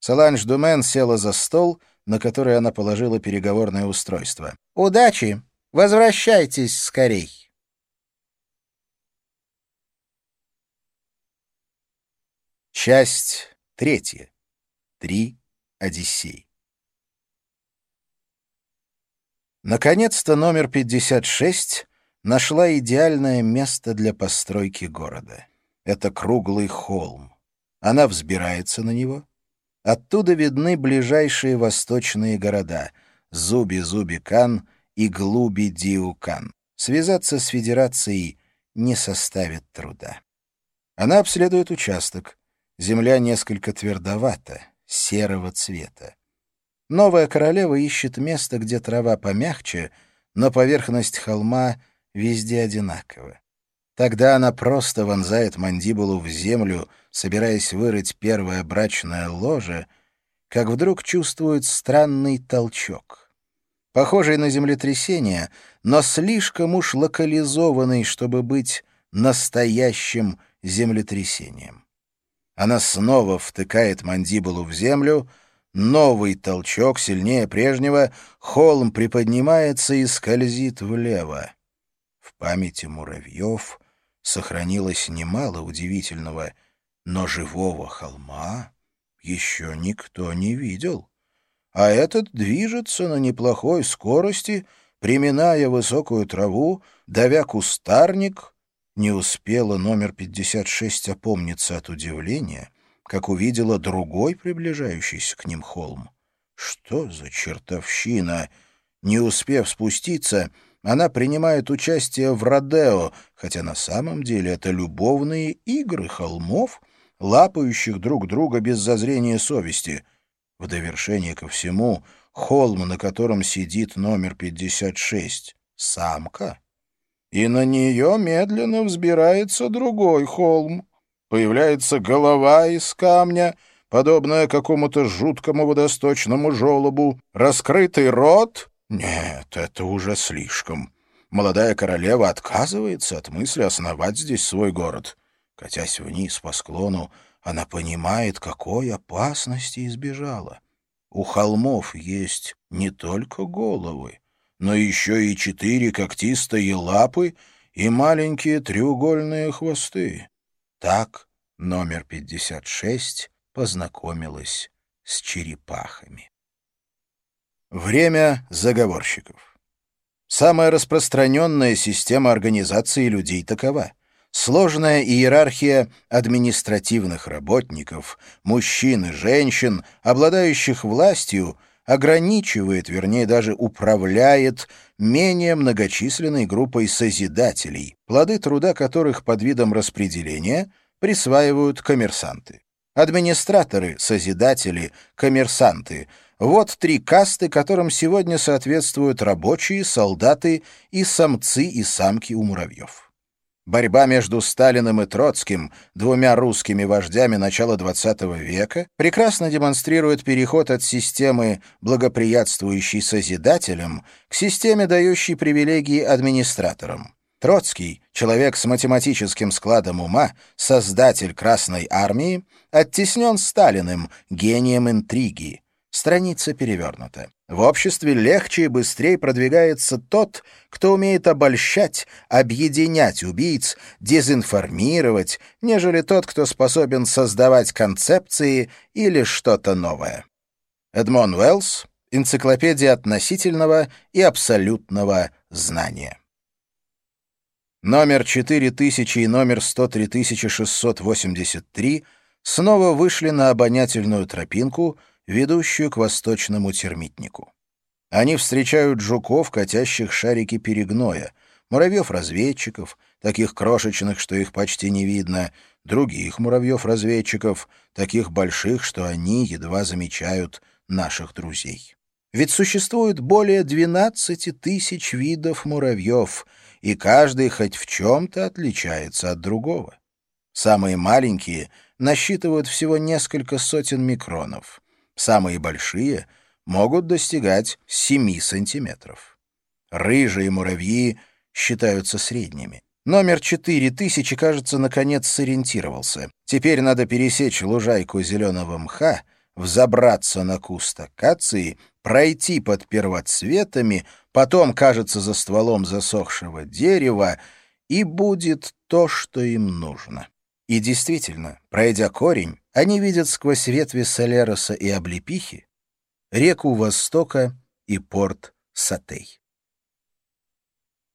Соланж Думен села за стол, на который она положила переговорное устройство. «Удачи! Возвращайтесь скорей!» Часть третья. Три Одиссей. Наконец-то номер 56 нашла идеальное место для постройки города. Это круглый холм. Она взбирается на него. Оттуда видны ближайшие восточные города — Зуби-Зуби-Кан и Глуби-Диукан. Связаться с Федерацией не составит труда. Она обследует участок. Земля несколько твердовата, серого цвета. Новая королева ищет место, где трава помягче, но поверхность холма везде одинакова. Тогда она просто вонзает мандибулу в землю, собираясь вырыть первое брачное ложе, как вдруг чувствует странный толчок. Похожий на землетрясение, но слишком уж локализованный, чтобы быть настоящим землетрясением. Она снова втыкает мандибулу в землю — Новый толчок, сильнее прежнего, холм приподнимается и скользит влево. В памяти муравьев сохранилось немало удивительного, но живого холма еще никто не видел. А этот движется на неплохой скорости, приминая высокую траву, давя кустарник. Не успела номер 56 опомниться от удивления — как увидела другой приближающийся к ним холм. Что за чертовщина? Не успев спуститься, она принимает участие в Родео, хотя на самом деле это любовные игры холмов, лапающих друг друга без зазрения совести. В довершение ко всему, холм, на котором сидит номер 56, — самка. И на нее медленно взбирается другой холм. Появляется голова из камня, подобная какому-то жуткому водосточному желобу, раскрытый рот. Нет, это уже слишком. Молодая королева отказывается от мысли основать здесь свой город. Катясь вниз по склону, она понимает, какой опасности избежала. У холмов есть не только головы, но еще и четыре когтистые лапы и маленькие треугольные хвосты. Так номер 56 познакомилась с черепахами. Время заговорщиков. Самая распространенная система организации людей такова. Сложная иерархия административных работников, мужчин и женщин, обладающих властью, ограничивает, вернее даже управляет менее многочисленной группой созидателей, плоды труда которых под видом распределения присваивают коммерсанты. Администраторы, созидатели, коммерсанты — вот три касты, которым сегодня соответствуют рабочие, солдаты и самцы и самки у муравьев. Борьба между Сталиным и Троцким, двумя русскими вождями начала XX века, прекрасно демонстрирует переход от системы, благоприятствующей созидателям, к системе, дающей привилегии администраторам. Троцкий, человек с математическим складом ума, создатель Красной Армии, оттеснен Сталиным, гением интриги. Страница перевернута. В обществе легче и быстрее продвигается тот, кто умеет обольщать, объединять убийц, дезинформировать, нежели тот, кто способен создавать концепции или что-то новое. Эдмон Уэллс, Энциклопедия относительного и абсолютного знания. Номер 4000 и номер 103683 снова вышли на обонятельную тропинку, ведущую к восточному термитнику. Они встречают жуков, катящих шарики перегноя, муравьев-разведчиков, таких крошечных, что их почти не видно, других муравьев-разведчиков, таких больших, что они едва замечают наших друзей. Ведь существует более 12 тысяч видов муравьев — и каждый хоть в чем-то отличается от другого. Самые маленькие насчитывают всего несколько сотен микронов, самые большие могут достигать 7 сантиметров. Рыжие муравьи считаются средними. Номер 4000, кажется, наконец сориентировался. Теперь надо пересечь лужайку зеленого мха, взобраться на куст акации, пройти под первоцветами, потом, кажется, за стволом засохшего дерева, и будет то, что им нужно. И действительно, пройдя корень, они видят сквозь ветви Солероса и облепихи реку Востока и порт Сатей.